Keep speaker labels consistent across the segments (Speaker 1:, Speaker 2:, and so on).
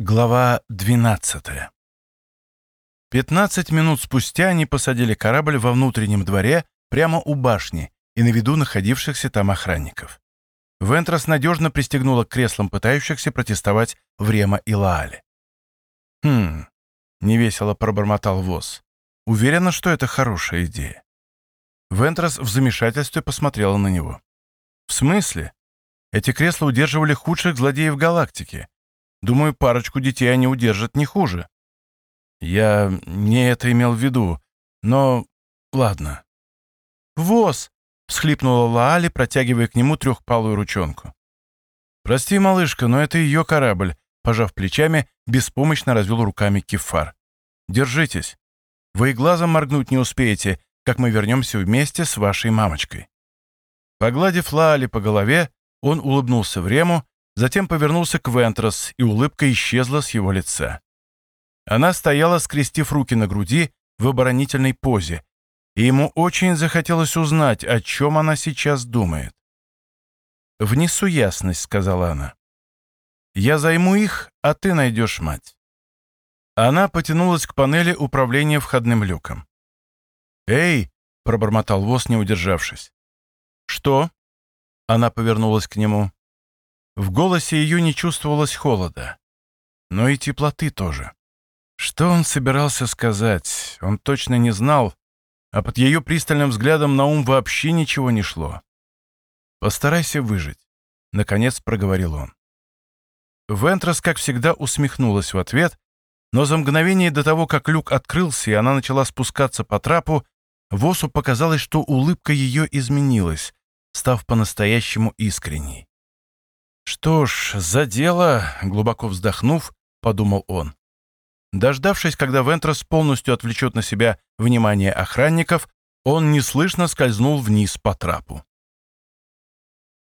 Speaker 1: Глава 12 Пятнадцать минут спустя они посадили корабль во внутреннем дворе прямо у башни и на виду находившихся там охранников. Вентрос надежно пристегнула к креслам пытающихся протестовать Врема и Лаале. «Хм...» — невесело пробормотал Воз. «Уверена, что это хорошая идея». Вентрос в замешательстве посмотрела на него. «В смысле? Эти кресла удерживали худших злодеев галактики. Думаю, парочку детей они удержат не хуже. Я не это имел в виду, но ладно. «Воз!» — всхлипнула Лаали, протягивая к нему трехпалую ручонку. «Прости, малышка, но это ее корабль», — пожав плечами, беспомощно развел руками Кефар. «Держитесь. Вы и глазом моргнуть не успеете, как мы вернемся вместе с вашей мамочкой». Погладив Лаали по голове, он улыбнулся в Рему затем повернулся к Вентрос, и улыбка исчезла с его лица. Она стояла, скрестив руки на груди, в оборонительной позе, и ему очень захотелось узнать, о чем она сейчас думает. «Внесу ясность», — сказала она. «Я займу их, а ты найдешь мать». Она потянулась к панели управления входным люком. «Эй!» — пробормотал Вос, не удержавшись. «Что?» — она повернулась к нему. В голосе ее не чувствовалось холода, но и теплоты тоже. Что он собирался сказать, он точно не знал, а под ее пристальным взглядом на ум вообще ничего не шло. «Постарайся выжить», — наконец проговорил он. Вентрос, как всегда, усмехнулась в ответ, но за мгновение до того, как люк открылся и она начала спускаться по трапу, Восу показалось, что улыбка ее изменилась, став по-настоящему искренней. «Что ж, за дело», — глубоко вздохнув, подумал он. Дождавшись, когда Вентрос полностью отвлечет на себя внимание охранников, он неслышно скользнул вниз по трапу.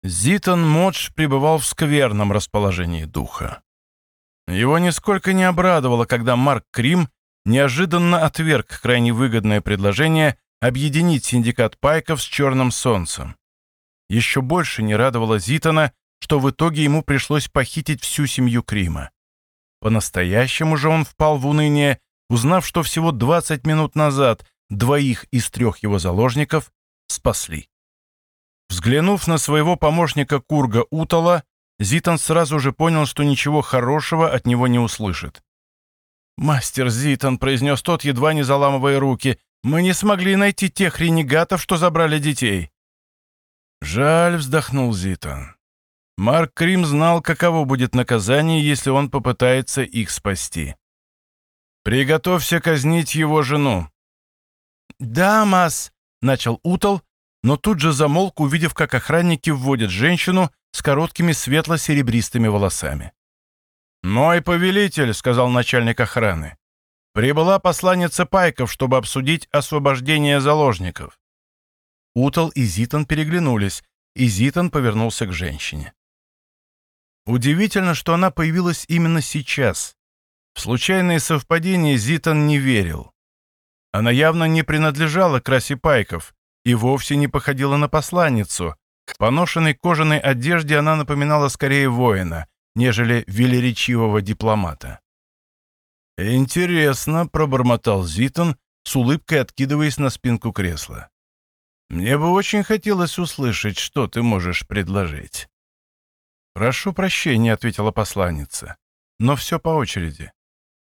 Speaker 1: Зитон Модж пребывал в скверном расположении духа. Его нисколько не обрадовало, когда Марк Крим неожиданно отверг крайне выгодное предложение объединить синдикат пайков с Черным Солнцем. Еще больше не радовало Зитона что в итоге ему пришлось похитить всю семью Крима. По-настоящему же он впал в уныние, узнав, что всего 20 минут назад двоих из трех его заложников спасли. Взглянув на своего помощника Курга Утала, Зитан сразу же понял, что ничего хорошего от него не услышит. «Мастер Зитан», — произнес тот, едва не заламывая руки, — «мы не смогли найти тех ренегатов, что забрали детей». «Жаль», — вздохнул Зитан. Марк Крим знал, каково будет наказание, если он попытается их спасти. «Приготовься казнить его жену». «Да, Мас», — начал Утал, но тут же замолк, увидев, как охранники вводят женщину с короткими светло-серебристыми волосами. «Мой повелитель», — сказал начальник охраны, — «прибыла посланница Пайков, чтобы обсудить освобождение заложников». Утал и Зитон переглянулись, и Зитон повернулся к женщине. Удивительно, что она появилась именно сейчас. В случайные совпадения Зитон не верил. Она явно не принадлежала к расе пайков и вовсе не походила на посланницу. К поношенной кожаной одежде она напоминала скорее воина, нежели велеречивого дипломата. «Интересно», — пробормотал Зитон, с улыбкой откидываясь на спинку кресла. «Мне бы очень хотелось услышать, что ты можешь предложить». «Прошу прощения», — ответила посланница, — «но все по очереди.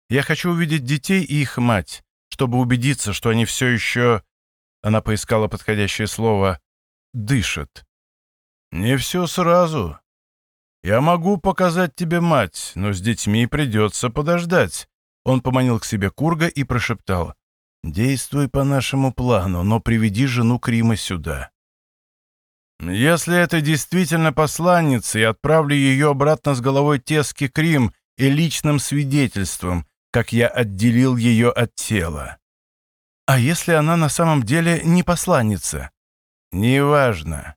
Speaker 1: Я хочу увидеть детей и их мать, чтобы убедиться, что они все еще...» Она поискала подходящее слово «дышат». «Не все сразу. Я могу показать тебе мать, но с детьми придется подождать». Он поманил к себе Курга и прошептал «Действуй по нашему плану, но приведи жену Крима сюда. Если это действительно посланница, я отправлю ее обратно с головой Тески Крим и личным свидетельством, как я отделил ее от тела. А если она на самом деле не посланница? Неважно.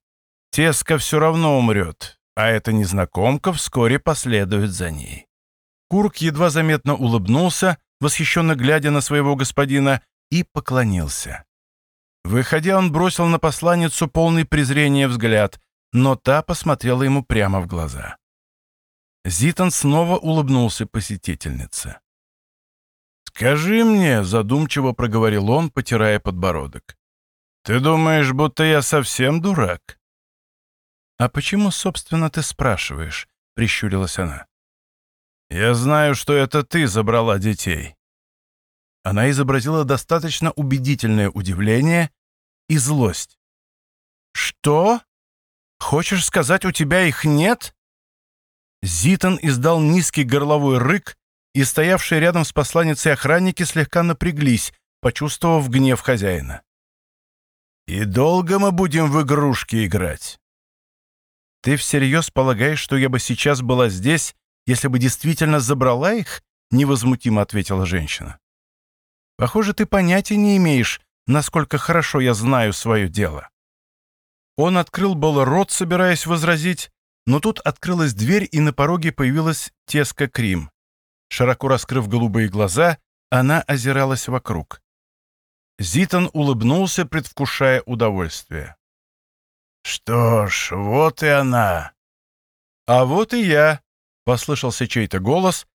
Speaker 1: Теска все равно умрет, а эта незнакомка вскоре последует за ней. Курк едва заметно улыбнулся, восхищенно глядя на своего господина, и поклонился. Выходя, он бросил на посланницу полный презрения взгляд, но та посмотрела ему прямо в глаза. Зитон снова улыбнулся посетительнице. «Скажи мне», — задумчиво проговорил он, потирая подбородок, «ты думаешь, будто я совсем дурак?» «А почему, собственно, ты спрашиваешь?» — прищурилась она. «Я знаю, что это ты забрала детей». Она изобразила достаточно убедительное удивление и злость. «Что? Хочешь сказать, у тебя их нет?» Зитон издал низкий горловой рык, и стоявшие рядом с посланницей охранники слегка напряглись, почувствовав гнев хозяина. «И долго мы будем в игрушки играть?» «Ты всерьез полагаешь, что я бы сейчас была здесь, если бы действительно забрала их?» — невозмутимо ответила женщина. «Похоже, ты понятия не имеешь, насколько хорошо я знаю свое дело». Он открыл было рот, собираясь возразить, но тут открылась дверь, и на пороге появилась Теска Крим. Широко раскрыв голубые глаза, она озиралась вокруг. Зитон улыбнулся, предвкушая удовольствие. «Что ж, вот и она!» «А вот и я!» — послышался чей-то голос,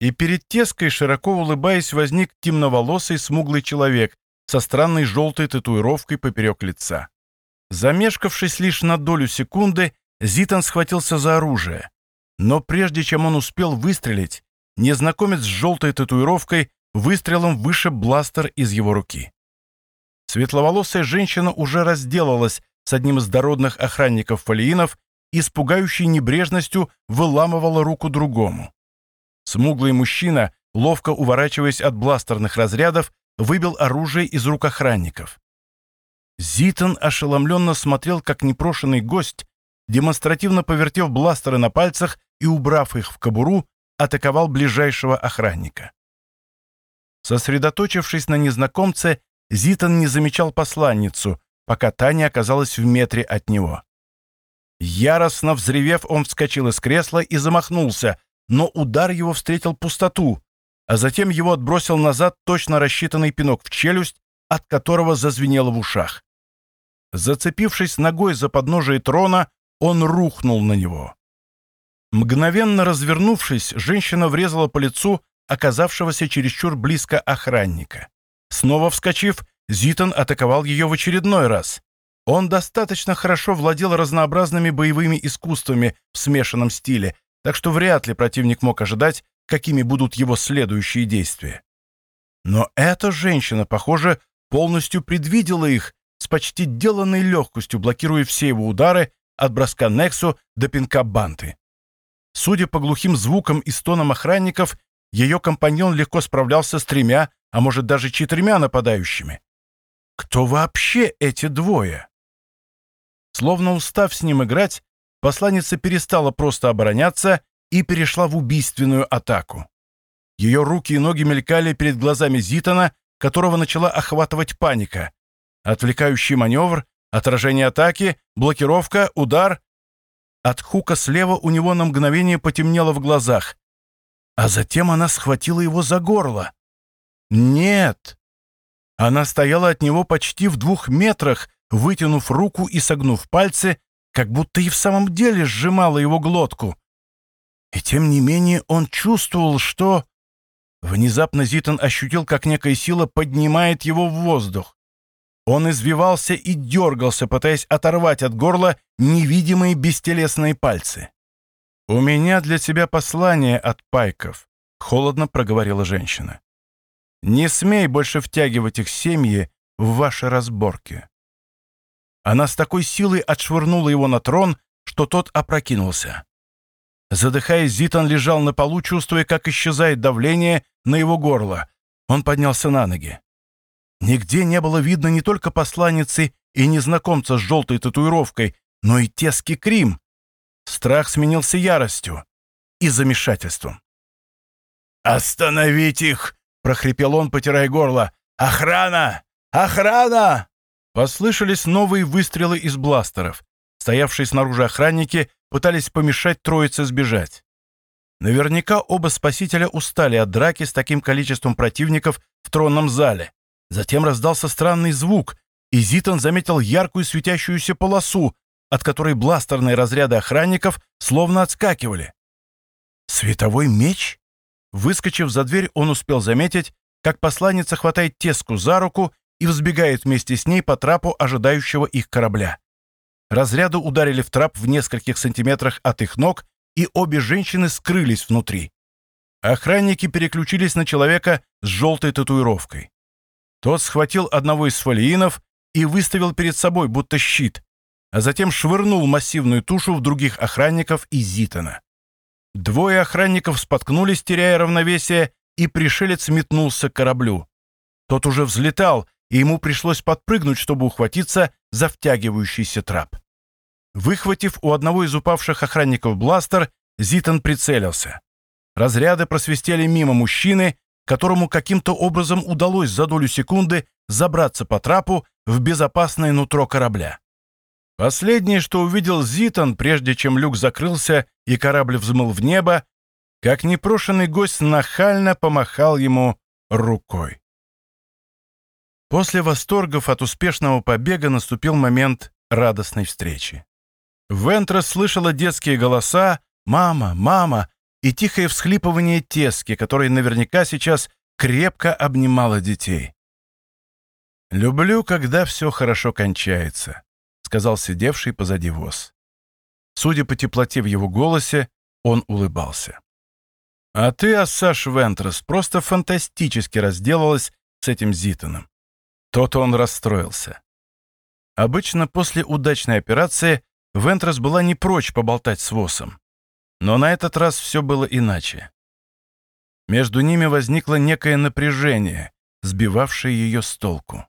Speaker 1: и перед Теской, широко улыбаясь, возник темноволосый смуглый человек со странной желтой татуировкой поперек лица. Замешкавшись лишь на долю секунды, Зитон схватился за оружие. Но прежде чем он успел выстрелить, незнакомец с желтой татуировкой выстрелом выше бластер из его руки. Светловолосая женщина уже разделалась с одним из дородных охранников фалиинов и с пугающей небрежностью выламывала руку другому. Смуглый мужчина, ловко уворачиваясь от бластерных разрядов, выбил оружие из рук охранников. Зитон ошеломленно смотрел, как непрошенный гость, демонстративно повертев бластеры на пальцах и убрав их в кобуру, атаковал ближайшего охранника. Сосредоточившись на незнакомце, Зитон не замечал посланницу, пока та не оказалась в метре от него. Яростно взревев, он вскочил из кресла и замахнулся, но удар его встретил пустоту, а затем его отбросил назад точно рассчитанный пинок в челюсть, от которого зазвенело в ушах. Зацепившись ногой за подножие трона, он рухнул на него. Мгновенно развернувшись, женщина врезала по лицу оказавшегося чересчур близко охранника. Снова вскочив, Зитон атаковал ее в очередной раз. Он достаточно хорошо владел разнообразными боевыми искусствами в смешанном стиле, так что вряд ли противник мог ожидать, какими будут его следующие действия. Но эта женщина, похоже, полностью предвидела их, с почти деланной легкостью блокируя все его удары от броска Нексу до пинка Банты. Судя по глухим звукам и стонам охранников, ее компаньон легко справлялся с тремя, а может даже четырьмя нападающими. Кто вообще эти двое? Словно устав с ним играть, посланница перестала просто обороняться и перешла в убийственную атаку. Ее руки и ноги мелькали перед глазами Зитона, которого начала охватывать паника. Отвлекающий маневр, отражение атаки, блокировка, удар. От хука слева у него на мгновение потемнело в глазах. А затем она схватила его за горло. Нет! Она стояла от него почти в двух метрах, вытянув руку и согнув пальцы, как будто и в самом деле сжимала его глотку. И тем не менее он чувствовал, что... Внезапно Зитон ощутил, как некая сила поднимает его в воздух. Он извивался и дергался, пытаясь оторвать от горла невидимые бестелесные пальцы. «У меня для тебя послание от пайков», — холодно проговорила женщина. «Не смей больше втягивать их семьи в ваши разборки». Она с такой силой отшвырнула его на трон, что тот опрокинулся. Задыхаясь, Зитон лежал на полу, чувствуя, как исчезает давление на его горло. Он поднялся на ноги. Нигде не было видно не только посланницы и незнакомца с желтой татуировкой, но и тески Крим. Страх сменился яростью и замешательством. «Остановить их!» — прохрипел он, потирая горло. «Охрана! Охрана!» Послышались новые выстрелы из бластеров. Стоявшие снаружи охранники пытались помешать троице сбежать. Наверняка оба спасителя устали от драки с таким количеством противников в тронном зале. Затем раздался странный звук, и Зитон заметил яркую светящуюся полосу, от которой бластерные разряды охранников словно отскакивали. Световой меч? Выскочив за дверь, он успел заметить, как посланница хватает Теску за руку и взбегает вместе с ней по трапу ожидающего их корабля. Разряды ударили в трап в нескольких сантиметрах от их ног, и обе женщины скрылись внутри. Охранники переключились на человека с желтой татуировкой. Тот схватил одного из фолиинов и выставил перед собой, будто щит, а затем швырнул массивную тушу в других охранников и Зитона. Двое охранников споткнулись, теряя равновесие, и пришелец метнулся к кораблю. Тот уже взлетал, и ему пришлось подпрыгнуть, чтобы ухватиться за втягивающийся трап. Выхватив у одного из упавших охранников бластер, Зитон прицелился. Разряды просвистели мимо мужчины, которому каким-то образом удалось за долю секунды забраться по трапу в безопасное нутро корабля. Последнее, что увидел Зитон, прежде чем люк закрылся и корабль взмыл в небо, как непрошенный гость нахально помахал ему рукой. После восторгов от успешного побега наступил момент радостной встречи. Вентра слышала детские голоса «Мама! Мама!» и тихое всхлипывание Тески, которая наверняка сейчас крепко обнимала детей. «Люблю, когда все хорошо кончается», сказал сидевший позади воз. Судя по теплоте в его голосе, он улыбался. «А ты, Ассаш Вентрес, просто фантастически разделалась с этим Зитоном. Тот он расстроился. Обычно после удачной операции Вентрес была не прочь поболтать с Восом. Но на этот раз все было иначе. Между ними возникло некое напряжение, сбивавшее ее с толку.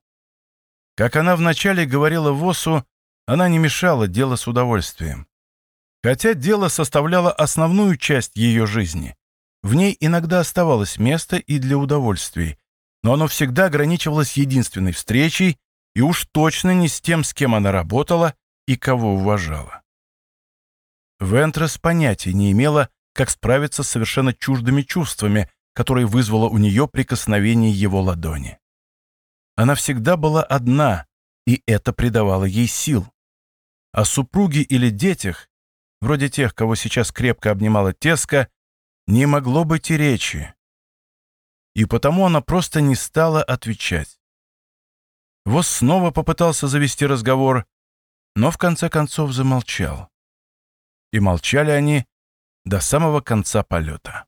Speaker 1: Как она вначале говорила Восу, она не мешала дело с удовольствием. Хотя дело составляло основную часть ее жизни. В ней иногда оставалось место и для удовольствий, но оно всегда ограничивалось единственной встречей и уж точно не с тем, с кем она работала и кого уважала. Вентрес понятия не имела, как справиться с совершенно чуждыми чувствами, которые вызвало у нее прикосновение его ладони. Она всегда была одна, и это придавало ей сил. О супруге или детях, вроде тех, кого сейчас крепко обнимала Теска, не могло быть и речи. И потому она просто не стала отвечать. Вос снова попытался завести разговор, но в конце концов замолчал. И молчали они до самого конца полета.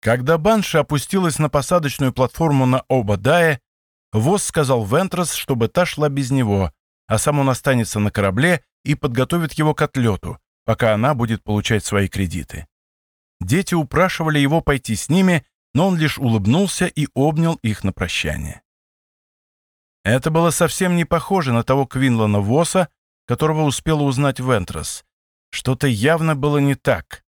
Speaker 1: Когда Банша опустилась на посадочную платформу на Обадае, Вос сказал Вентрос, чтобы та шла без него, а сам он останется на корабле и подготовит его к отлету, пока она будет получать свои кредиты. Дети упрашивали его пойти с ними, но он лишь улыбнулся и обнял их на прощание. Это было совсем не похоже на того Квинлана Восса, которого успела узнать Вентрос. Что-то явно было не так.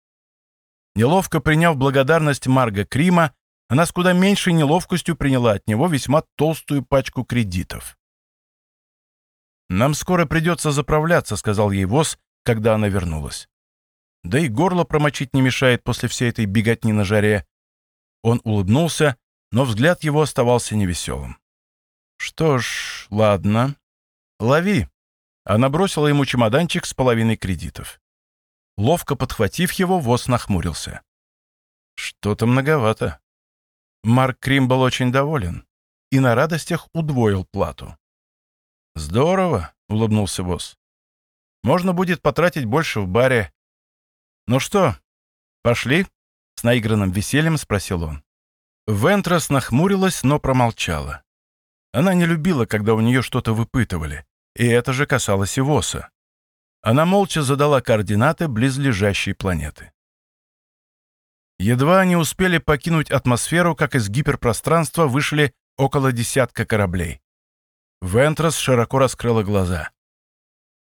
Speaker 1: Неловко приняв благодарность Марга Крима, она с куда меньшей неловкостью приняла от него весьма толстую пачку кредитов. «Нам скоро придется заправляться», — сказал ей Воз, когда она вернулась. «Да и горло промочить не мешает после всей этой беготни на жаре». Он улыбнулся, но взгляд его оставался невеселым. «Что ж, ладно. Лови». Она бросила ему чемоданчик с половиной кредитов. Ловко подхватив его, Воз нахмурился. «Что-то многовато». Марк Крим был очень доволен и на радостях удвоил плату. «Здорово», — улыбнулся босс. «Можно будет потратить больше в баре». «Ну что, пошли?» — наигранным весельем спросил он. Вентрас нахмурилась, но промолчала. Она не любила, когда у нее что-то выпытывали, и это же касалось и Воса. Она молча задала координаты близлежащей планеты. Едва они успели покинуть атмосферу, как из гиперпространства вышли около десятка кораблей. Вентрос широко раскрыла глаза.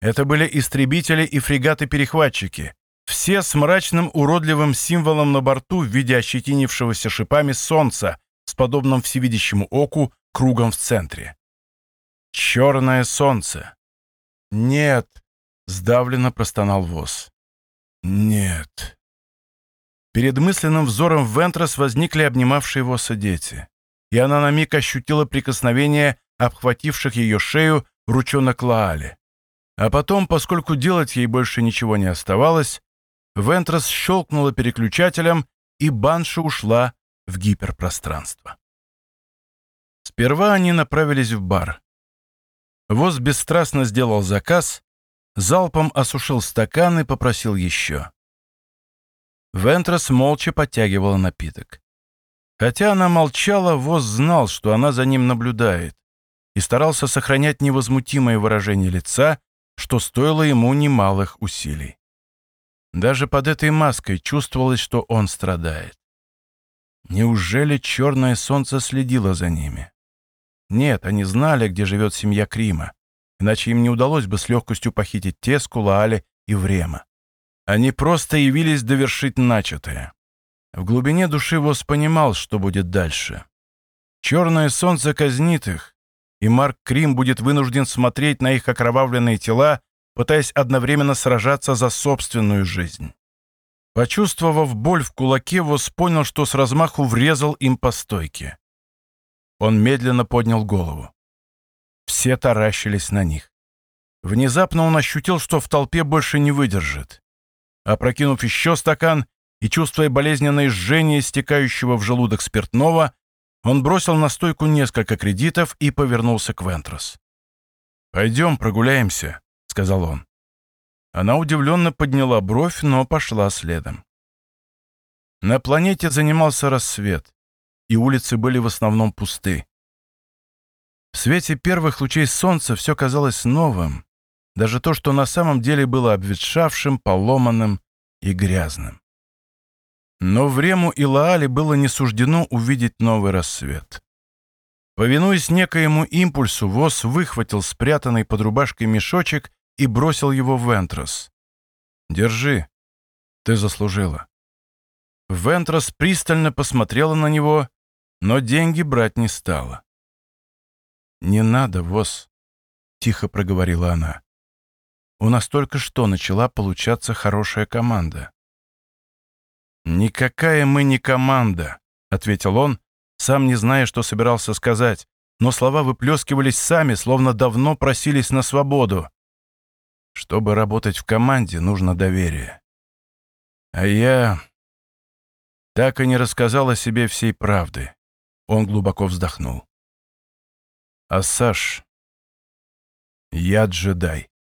Speaker 1: Это были истребители и фрегаты-перехватчики, все с мрачным уродливым символом на борту в виде ощетинившегося шипами солнца с подобным всевидящему оку кругом в центре. Черное солнце. Нет, сдавленно простонал воз. Нет. Перед мысленным взором Вентрос возникли обнимавшие Воса дети, и она на миг ощутила прикосновение обхвативших ее шею ручонок Лаали. А потом, поскольку делать ей больше ничего не оставалось, Вентрос щелкнула переключателем, и банша ушла в гиперпространство. Сперва они направились в бар. Воз бесстрастно сделал заказ, залпом осушил стакан и попросил еще. Вентрос молча подтягивала напиток. Хотя она молчала, Воз знал, что она за ним наблюдает, и старался сохранять невозмутимое выражение лица, что стоило ему немалых усилий. Даже под этой маской чувствовалось, что он страдает. Неужели черное солнце следило за ними? Нет, они знали, где живет семья Крима, иначе им не удалось бы с легкостью похитить Теску, Лаали и Врема. Они просто явились довершить начатое. В глубине души Вос понимал, что будет дальше. Черное солнце казнит их, и Марк Крим будет вынужден смотреть на их окровавленные тела, пытаясь одновременно сражаться за собственную жизнь. Почувствовав боль в кулаке, Вос понял, что с размаху врезал им по стойке. Он медленно поднял голову. Все таращились на них. Внезапно он ощутил, что в толпе больше не выдержит. Опрокинув еще стакан и чувствуя болезненное жжение, стекающего в желудок спиртного, он бросил на стойку несколько кредитов и повернулся к Вентрос. «Пойдем прогуляемся», — сказал он. Она удивленно подняла бровь, но пошла следом. На планете занимался рассвет и улицы были в основном пусты. В свете первых лучей солнца все казалось новым, даже то, что на самом деле было обветшавшим, поломанным и грязным. Но Врему и Лаале было не суждено увидеть новый рассвет. Повинуясь некоему импульсу, Вос выхватил спрятанный под рубашкой мешочек и бросил его в Вентрос. «Держи, ты заслужила». Вентрос пристально посмотрела на него но деньги брать не стала. «Не надо, Вос», — тихо проговорила она. «У нас только что начала получаться хорошая команда». «Никакая мы не команда», — ответил он, сам не зная, что собирался сказать, но слова выплескивались сами, словно давно просились на свободу. Чтобы работать в команде, нужно доверие. А я так и не рассказал о себе всей правды. Он глубоко вздохнул. «А Саш, я джедай».